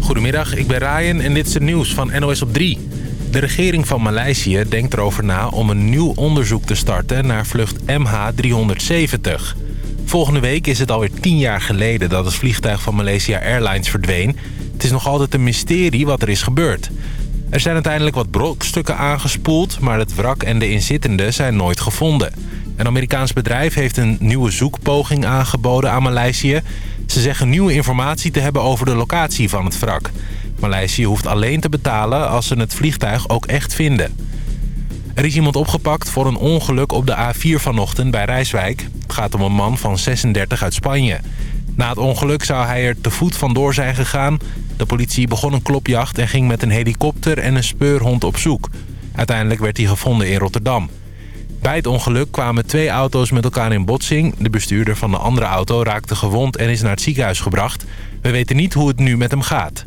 Goedemiddag, ik ben Ryan en dit is het nieuws van NOS op 3. De regering van Maleisië denkt erover na om een nieuw onderzoek te starten naar vlucht MH370. Volgende week is het alweer tien jaar geleden dat het vliegtuig van Malaysia Airlines verdween. Het is nog altijd een mysterie wat er is gebeurd. Er zijn uiteindelijk wat brokstukken aangespoeld, maar het wrak en de inzittenden zijn nooit gevonden. Een Amerikaans bedrijf heeft een nieuwe zoekpoging aangeboden aan Maleisië. Ze zeggen nieuwe informatie te hebben over de locatie van het wrak. Maleisië hoeft alleen te betalen als ze het vliegtuig ook echt vinden. Er is iemand opgepakt voor een ongeluk op de A4 vanochtend bij Rijswijk. Het gaat om een man van 36 uit Spanje. Na het ongeluk zou hij er te voet vandoor zijn gegaan. De politie begon een klopjacht en ging met een helikopter en een speurhond op zoek. Uiteindelijk werd hij gevonden in Rotterdam. Bij het ongeluk kwamen twee auto's met elkaar in botsing. De bestuurder van de andere auto raakte gewond en is naar het ziekenhuis gebracht. We weten niet hoe het nu met hem gaat.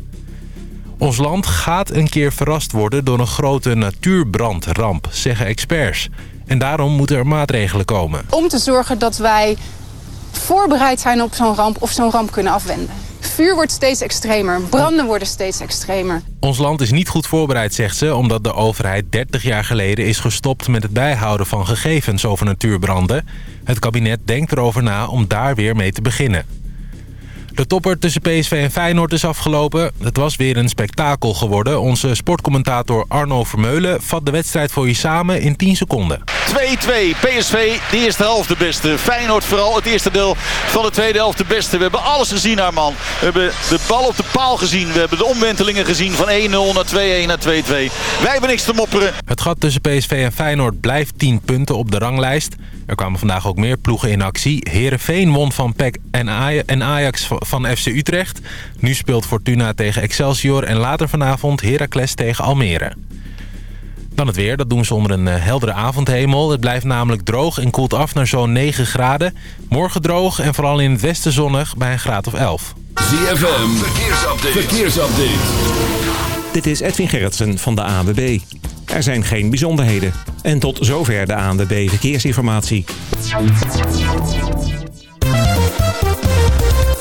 Ons land gaat een keer verrast worden door een grote natuurbrandramp, zeggen experts. En daarom moeten er maatregelen komen. Om te zorgen dat wij voorbereid zijn op zo'n ramp of zo'n ramp kunnen afwenden. Vuur wordt steeds extremer, branden worden steeds extremer. Ons land is niet goed voorbereid, zegt ze... omdat de overheid 30 jaar geleden is gestopt met het bijhouden van gegevens over natuurbranden. Het kabinet denkt erover na om daar weer mee te beginnen. De topper tussen PSV en Feyenoord is afgelopen. Het was weer een spektakel geworden. Onze sportcommentator Arno Vermeulen vat de wedstrijd voor je samen in 10 seconden. 2-2. PSV, de eerste helft de beste. Feyenoord vooral het eerste deel van de tweede helft de beste. We hebben alles gezien, Arman. We hebben de bal op de paal gezien. We hebben de omwentelingen gezien van 1-0 naar 2-1 naar 2-2. Wij hebben niks te mopperen. Het gat tussen PSV en Feyenoord blijft 10 punten op de ranglijst. Er kwamen vandaag ook meer ploegen in actie. Herenveen won van PEC en Ajax van FC Utrecht. Nu speelt Fortuna tegen Excelsior en later vanavond Heracles tegen Almere. Dan het weer, dat doen ze onder een heldere avondhemel. Het blijft namelijk droog en koelt af naar zo'n 9 graden. Morgen droog en vooral in het westen zonnig bij een graad of 11. ZFM, verkeersupdate. verkeersupdate. Dit is Edwin Gerritsen van de ANWB. Er zijn geen bijzonderheden. En tot zover de ANWB Verkeersinformatie.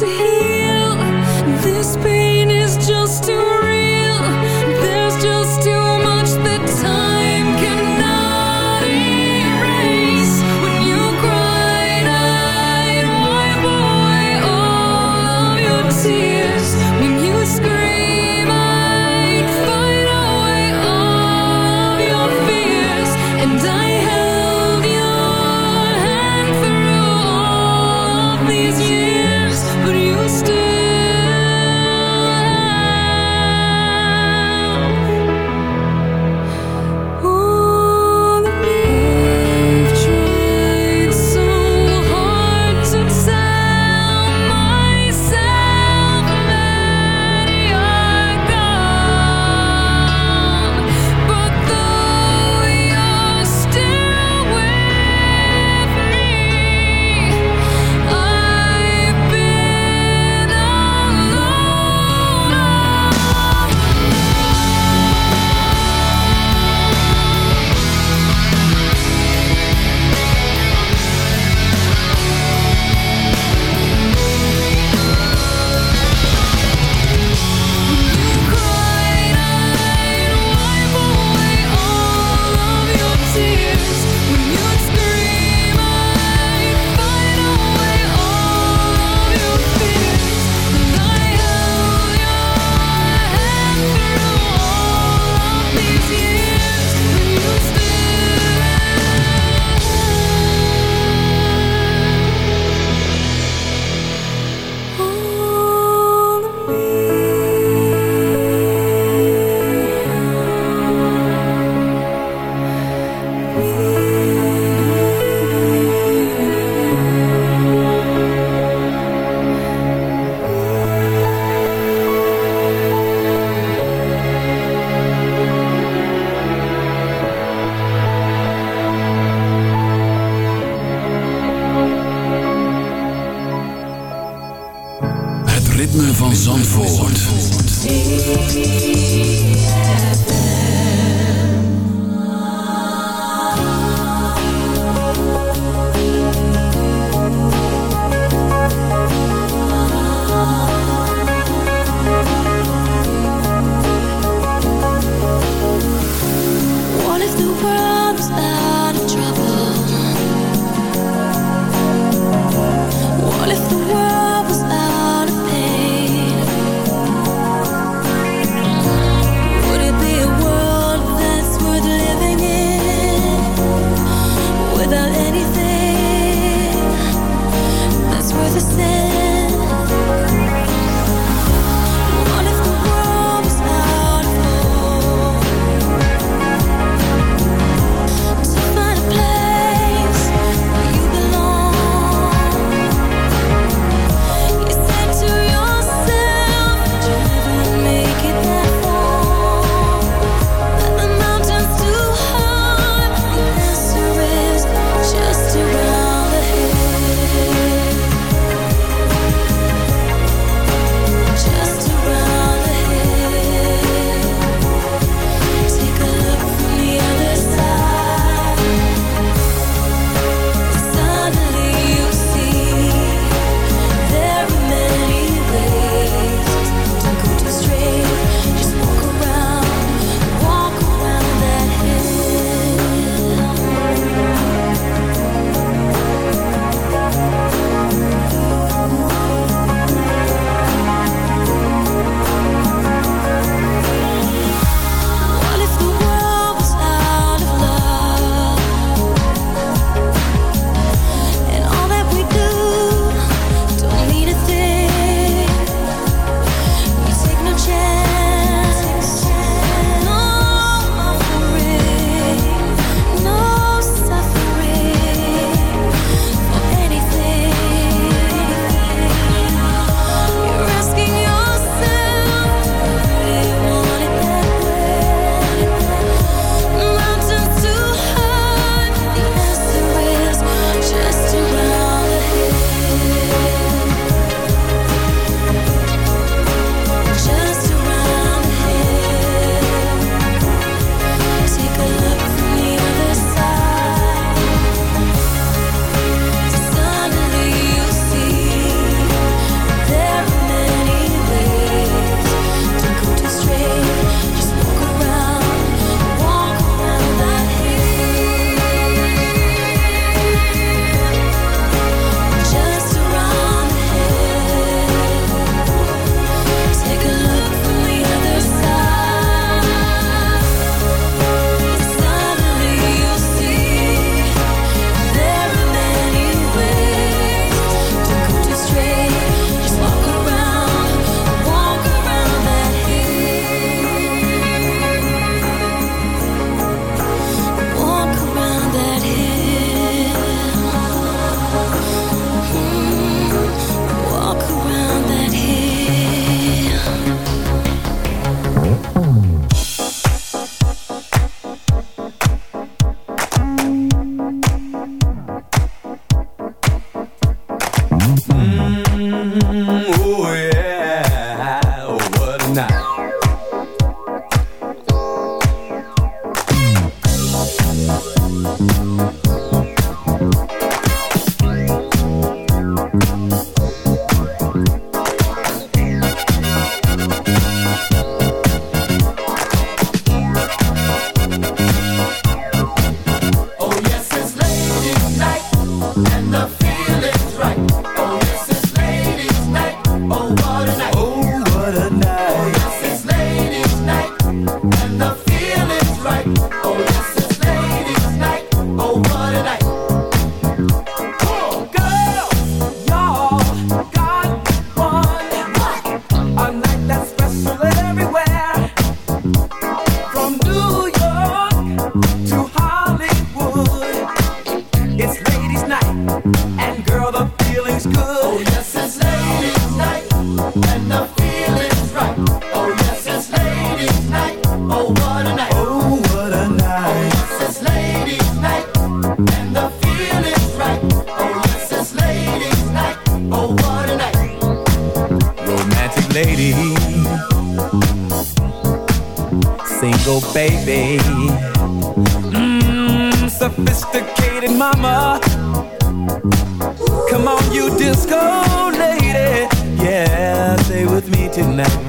to hear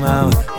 out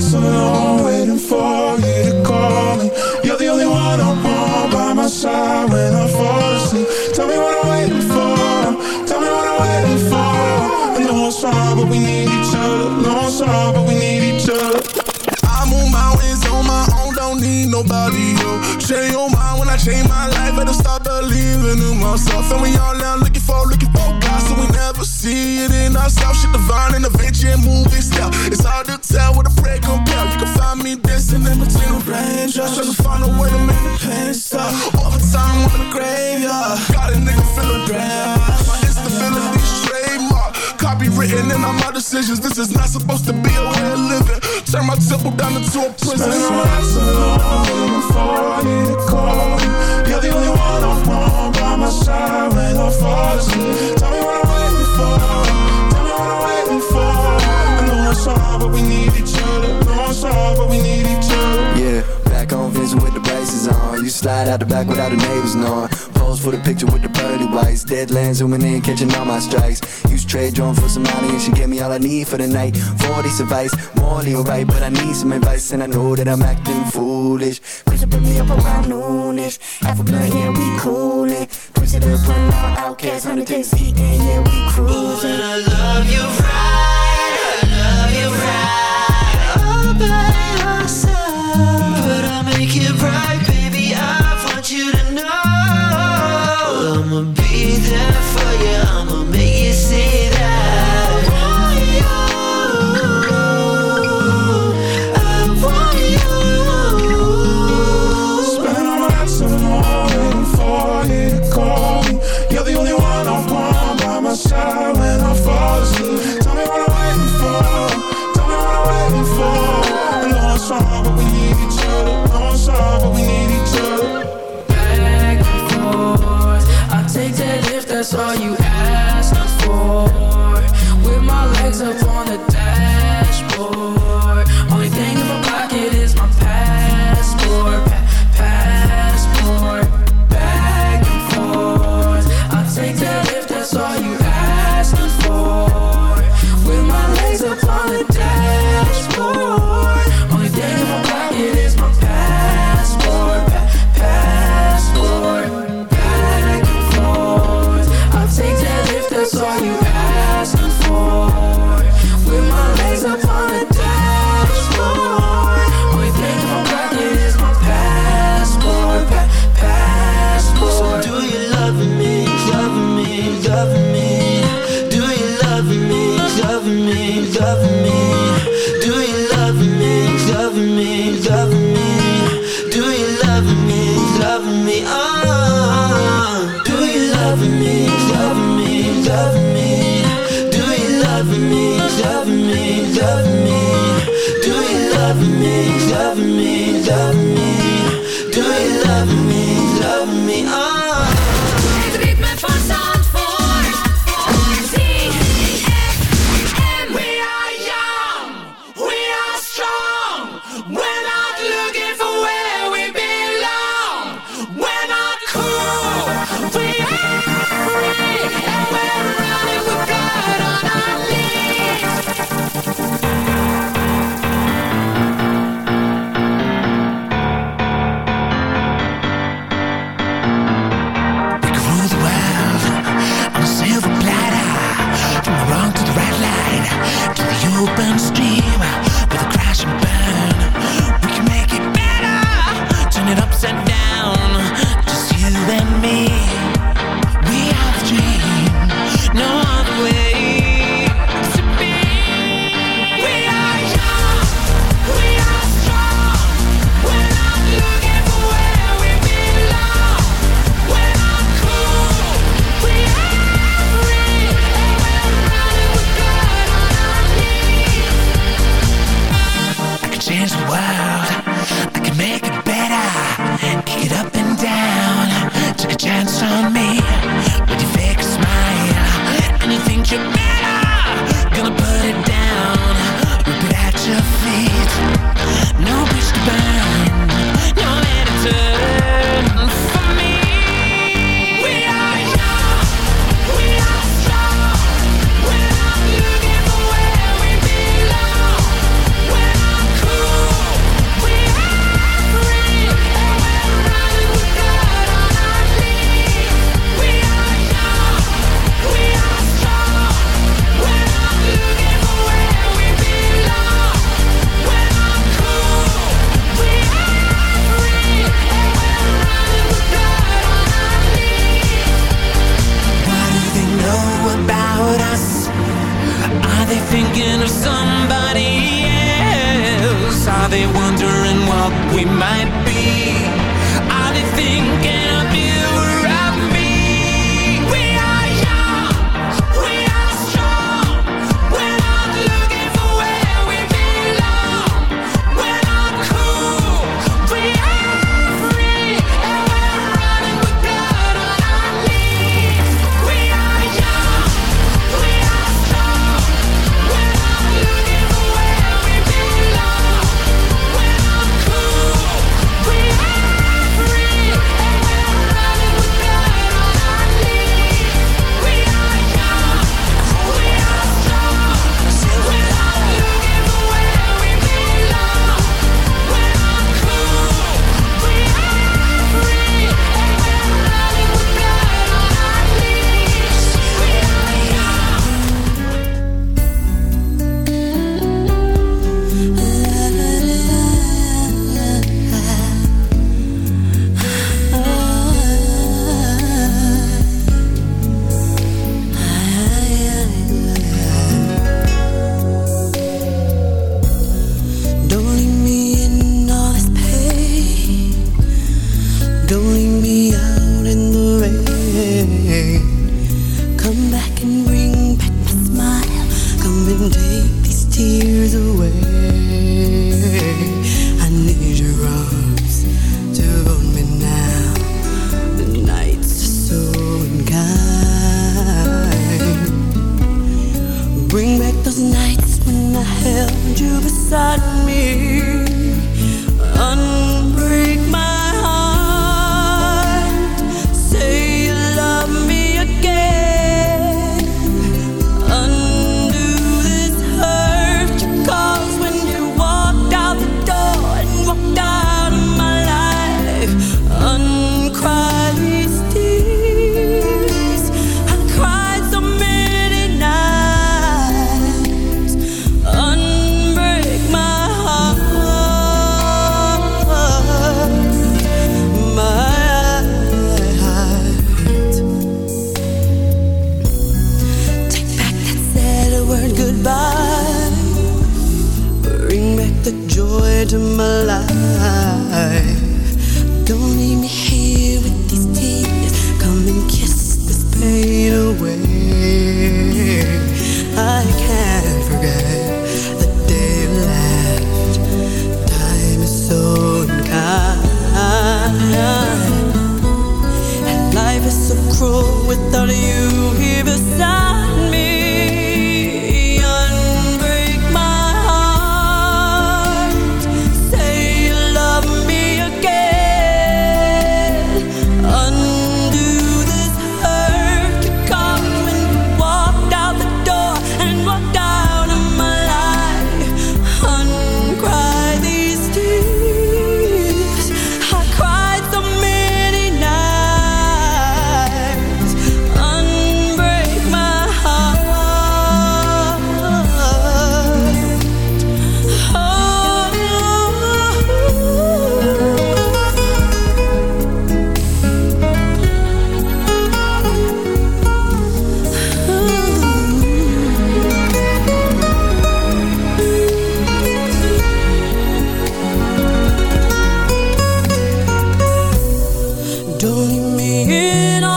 So long, waiting for you to call me. You're the only one I want by my side when I fall asleep. Tell me what I'm waiting for, tell me what I'm waiting for. I know it's wrong but we need each other, know it's wrong but we need each other. I move my on my own, don't need nobody else. Change your mind when I change my life, better stop believing in myself. And we all now looking for, looking never see it in ourselves. Shit divine and movie style. It's hard to tell what a prayer compare. You can find me dancing in between the raindrops, trying to find a way to make the pain stop. Overtime in the graveyard, got a nigga feeling grand. My instability trademark, copywritten in all my decisions. This is not supposed to be a way of living. Turn my temple down into a prison. Spend my nights alone before I need to call you. You're the only one I want by my side when I fall asleep. Tell me what waiting for. Tell me what I'm waiting for. I know it's hard, but we need each other. know it's hard, but we need each other. Yeah, back on Vincent with the braces on. You slide out the back without the neighbors knowing. Pose for the picture with the pearly whites. Deadlands zooming in, catching all my strikes. Use trade drone for some money and she gave me all I need for the night. 40 advice, morally alright, but I need some advice and I know that I'm acting foolish. It, put me up around noonish. Half a blunt, yeah, we coolin'. Push it up, run out, outcast, 100 days yeah, we cruising. I love you right, different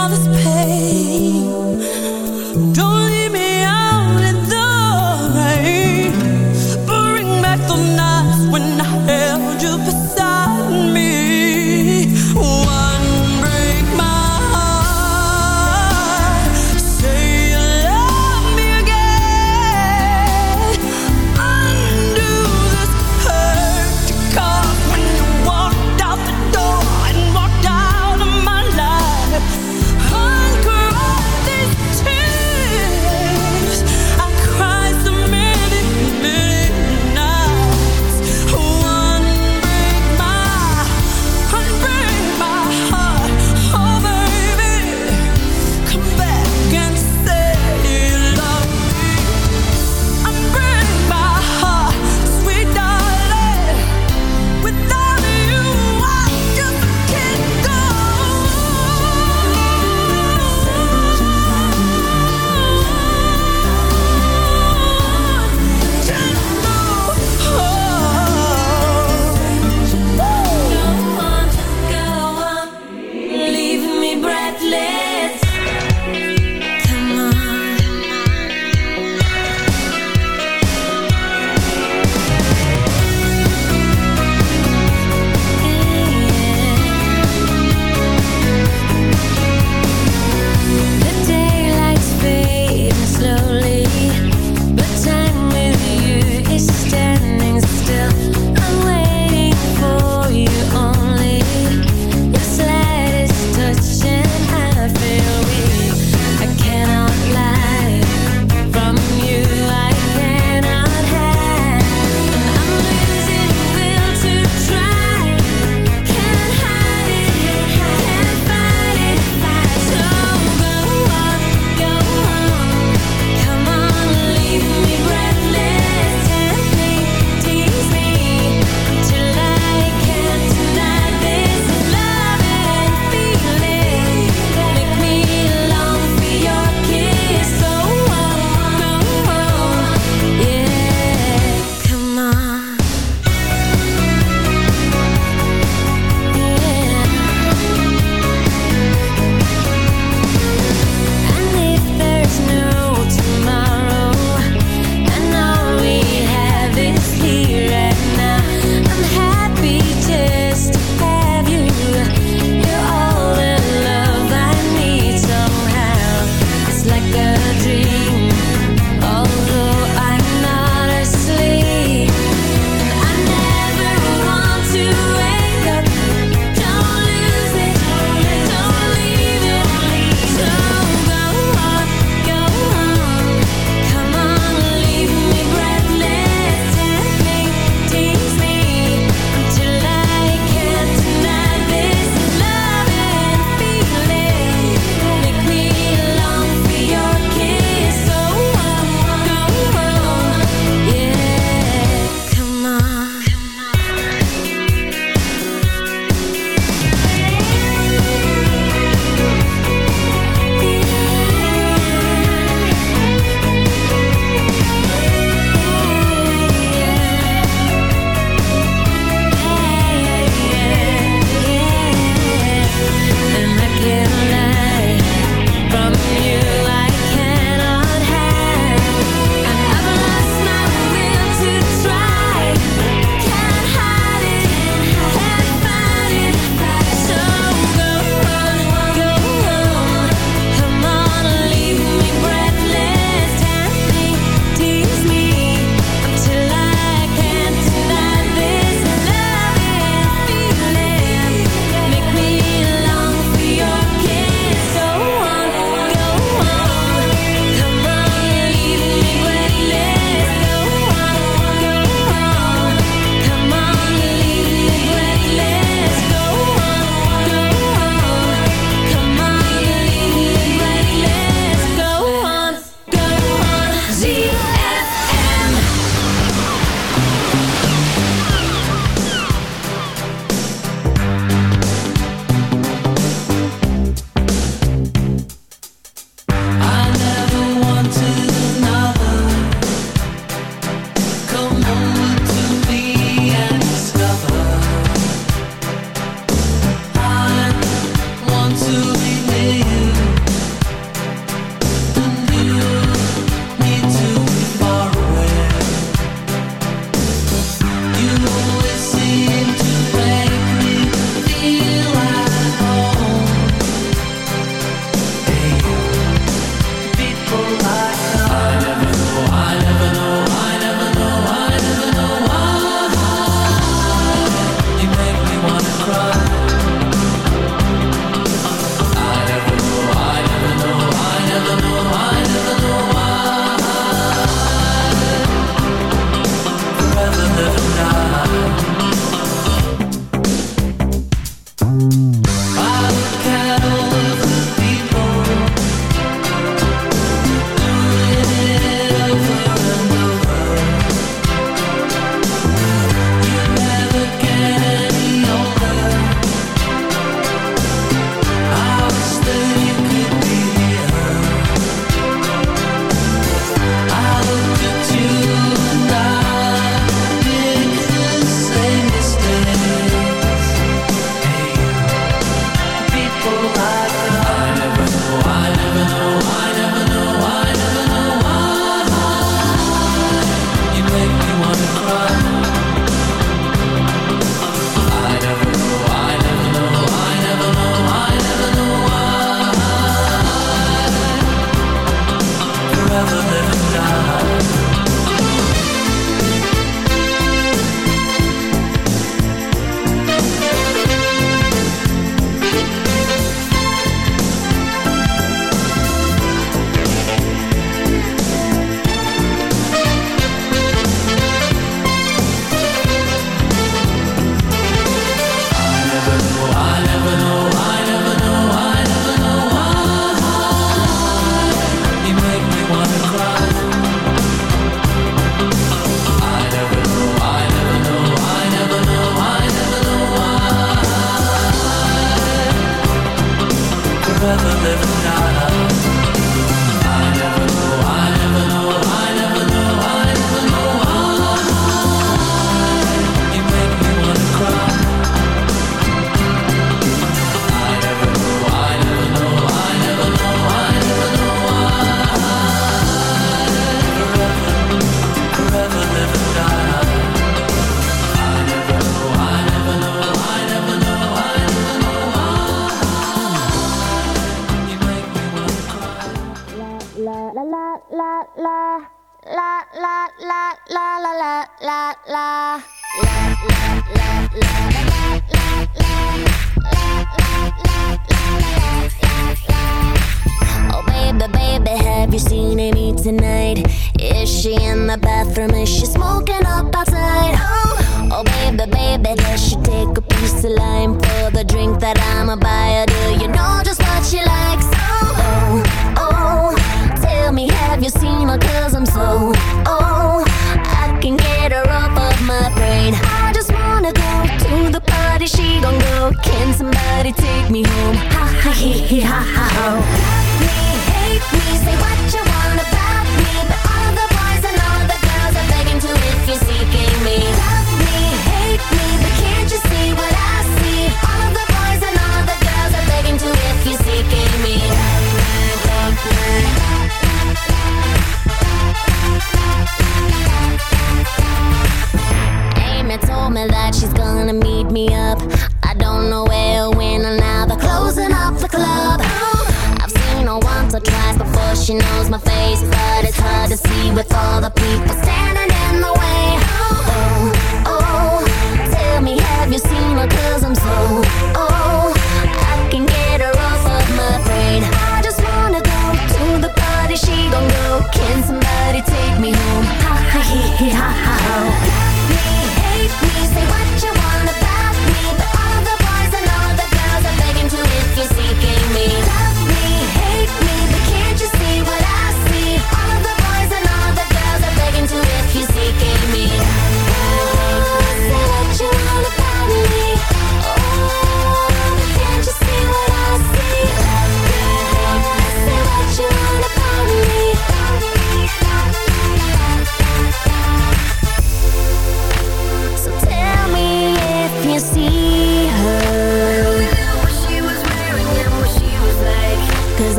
all this pain.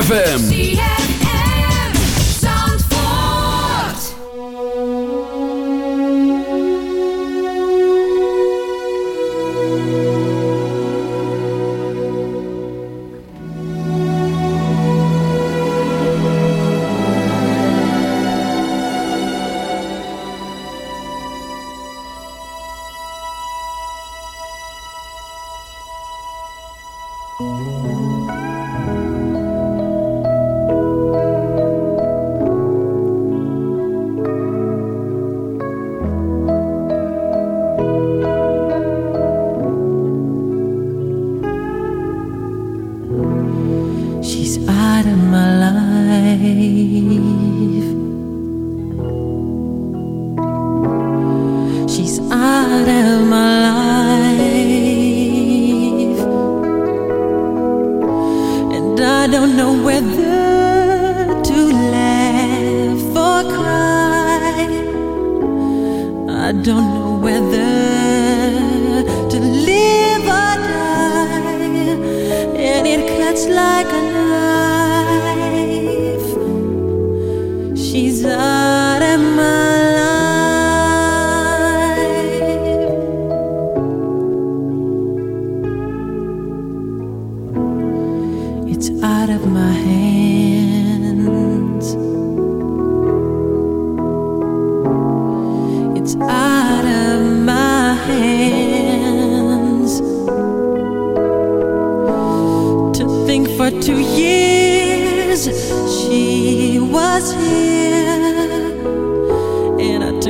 ZFM.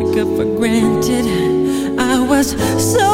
Took her for granted. I was so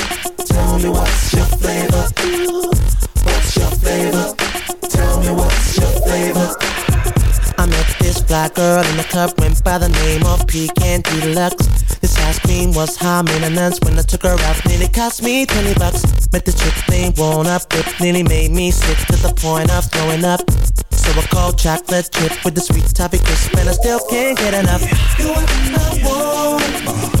Fly girl in the club, went by the name of Pecan Deluxe. This ice cream was high maintenance when I took her out, nearly cost me 20 bucks. Met the chick named Won't Up, it nearly made me sick to the point of throwing up. So I called chocolate chip with the sweet toffee crisp, and I still can't get enough. You are